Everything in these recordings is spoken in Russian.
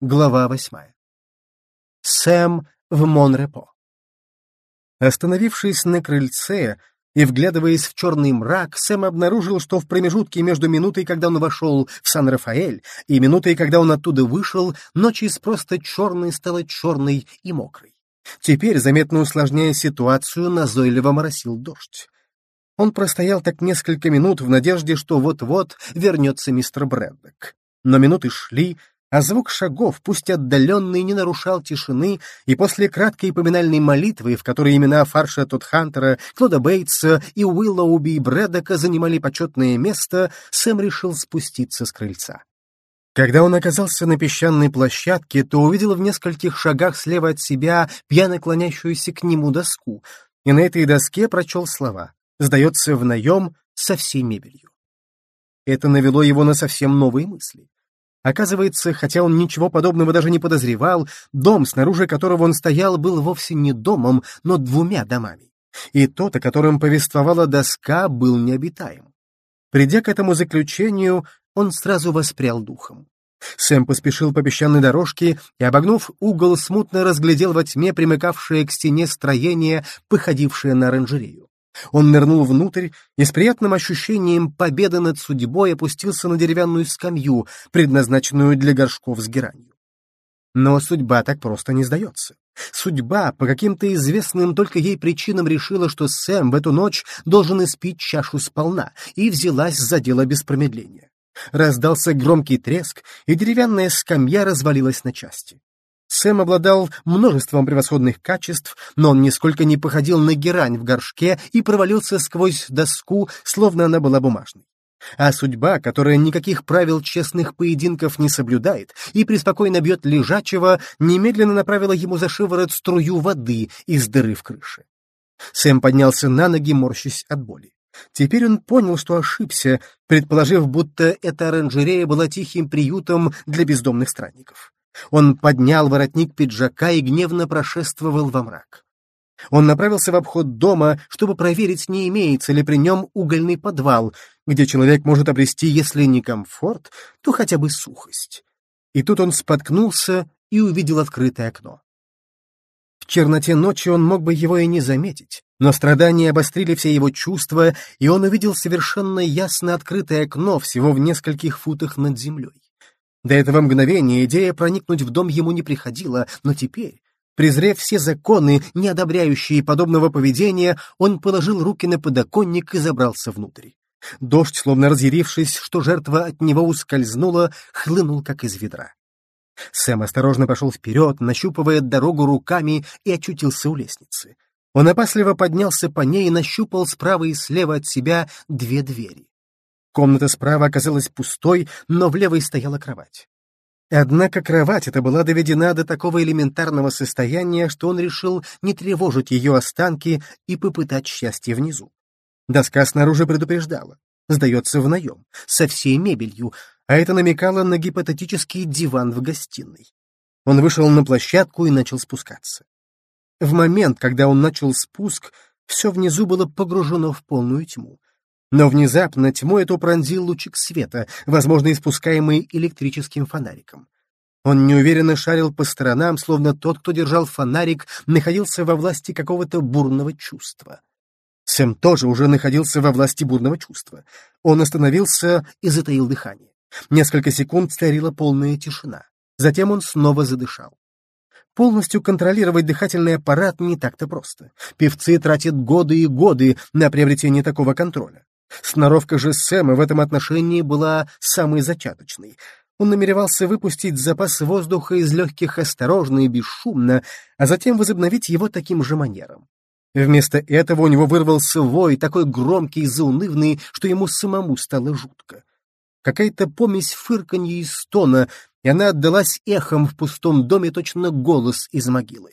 Глава восьмая. Сэм в Монрепо. Остановившись на крыльце и вглядываясь в черный мрак, Сэм обнаружил, что в промежутке между минутой, когда он вошел в Сан-Рафаэль, и минутой, когда он оттуда вышел, ночь из просто черной стала черной и мокрой. Теперь, заметно усложняя ситуацию, назойливо моросил дождь. Он простоял так несколько минут в надежде, что вот-вот вернется мистер Брэддок. Но минуты шли, а звук шагов, пусть отдаленный, не нарушал тишины, и после краткой поминальной молитвы, в которой имена Фарша Тодхантера, Клода Бейтса и Уиллоуби и Брэдока занимали почетное место, Сэм решил спуститься с крыльца. Когда он оказался на песчаной площадке, то увидел в нескольких шагах слева от себя пьяно клонящуюся к нему доску, и на этой доске прочел слова «Сдается в наем со всей мебелью». Это навело его на совсем новые мысли. Оказывается, хотя он ничего подобного даже не подозревал, дом, снаружи которого он стоял, был вовсе не домом, но двумя домами. И тот, о котором повествовала доска, был необитаем. Придя к этому заключению, он сразу воспрял духом. Сэм поспешил по песчаной дорожке и, обогнув угол, смутно разглядел во тьме примыкавшее к стене строение, походившее на оранжерею. Он нырнул внутрь и с приятным ощущением победы над судьбой опустился на деревянную скамью, предназначенную для горшков с геранью. Но судьба так просто не сдается. Судьба по каким-то известным только ей причинам решила, что Сэм в эту ночь должен испить чашу сполна, и взялась за дело без промедления. Раздался громкий треск, и деревянная скамья развалилась на части. Сэм обладал множеством превосходных качеств, но он нисколько не походил на герань в горшке и провалился сквозь доску, словно она была бумажной. А судьба, которая никаких правил честных поединков не соблюдает и преспокойно бьет лежачего, немедленно направила ему за шиворот струю воды из дыры в крыше. Сэм поднялся на ноги, морщась от боли. Теперь он понял, что ошибся, предположив, будто эта оранжерея была тихим приютом для бездомных странников. Он поднял воротник пиджака и гневно прошествовал во мрак. Он направился в обход дома, чтобы проверить, не имеется ли при нем угольный подвал, где человек может обрести, если не комфорт, то хотя бы сухость. И тут он споткнулся и увидел открытое окно. В черноте ночи он мог бы его и не заметить, но страдания обострили все его чувства, и он увидел совершенно ясно открытое окно всего в нескольких футах над землей. До этого мгновения идея проникнуть в дом ему не приходила, но теперь, презрев все законы, не одобряющие подобного поведения, он положил руки на подоконник и забрался внутрь. Дождь, словно разъярившись, что жертва от него ускользнула, хлынул, как из ведра. Сэм осторожно пошел вперед, нащупывая дорогу руками, и очутился у лестницы. Он опасливо поднялся по ней и нащупал справа и слева от себя две двери. Комната справа оказалась пустой, но в левой стояла кровать. Однако кровать эта была доведена до такого элементарного состояния, что он решил не тревожить ее останки и попытать счастье внизу. Доска снаружи предупреждала. Сдается в наем, со всей мебелью, а это намекало на гипотетический диван в гостиной. Он вышел на площадку и начал спускаться. В момент, когда он начал спуск, все внизу было погружено в полную тьму. Но внезапно тьму эту пронзил лучик света, возможно, испускаемый электрическим фонариком. Он неуверенно шарил по сторонам, словно тот, кто держал фонарик, находился во власти какого-то бурного чувства. Сэм тоже уже находился во власти бурного чувства. Он остановился и затаил дыхание. Несколько секунд царила полная тишина. Затем он снова задышал. Полностью контролировать дыхательный аппарат не так-то просто. Певцы тратят годы и годы на приобретение такого контроля. Сноровка же Сэма в этом отношении была самой зачаточной. Он намеревался выпустить запас воздуха из легких осторожно и бесшумно, а затем возобновить его таким же манером. Вместо этого у него вырвался вой, такой громкий и заунывный, что ему самому стало жутко. Какая-то помесь фырканья и стона, и она отдалась эхом в пустом доме точно голос из могилы.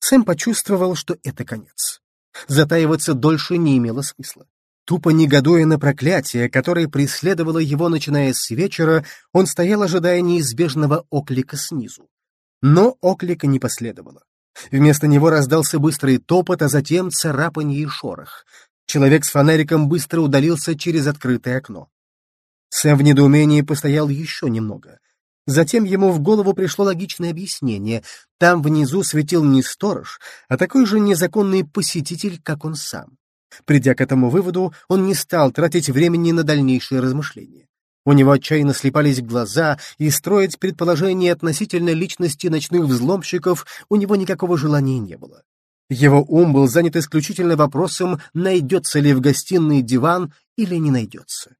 Сэм почувствовал, что это конец. Затаиваться дольше не имело смысла. Тупо негодуя на проклятие, которое преследовало его, начиная с вечера, он стоял, ожидая неизбежного оклика снизу. Но оклика не последовало. Вместо него раздался быстрый топот, а затем царапанье и шорох. Человек с фонариком быстро удалился через открытое окно. Сэм в недоумении постоял еще немного. Затем ему в голову пришло логичное объяснение. Там внизу светил не сторож, а такой же незаконный посетитель, как он сам. Придя к этому выводу, он не стал тратить времени на дальнейшие размышления. У него отчаянно слепались глаза, и строить предположения относительно личности ночных взломщиков у него никакого желания не было. Его ум был занят исключительно вопросом, найдется ли в гостиной диван или не найдется.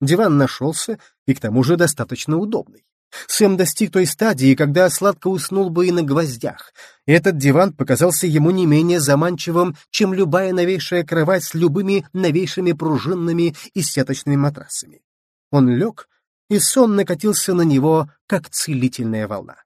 Диван нашелся, и к тому же достаточно удобный. Сэм достиг той стадии, когда сладко уснул бы и на гвоздях. Этот диван показался ему не менее заманчивым, чем любая новейшая кровать с любыми новейшими пружинными и сеточными матрасами. Он лег, и сон накатился на него, как целительная волна.